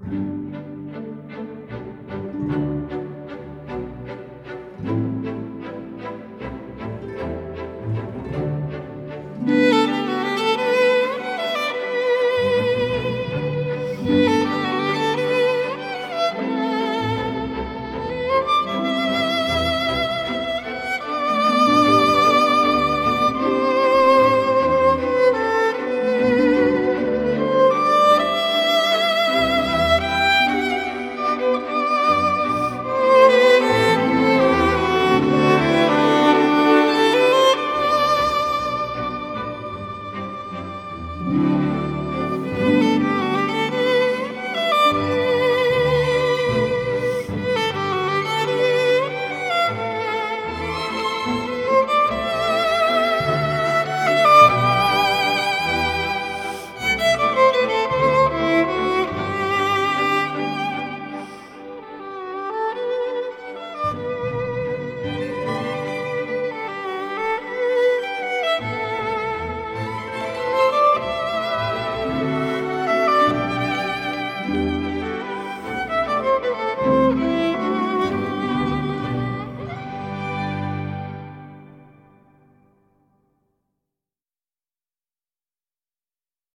you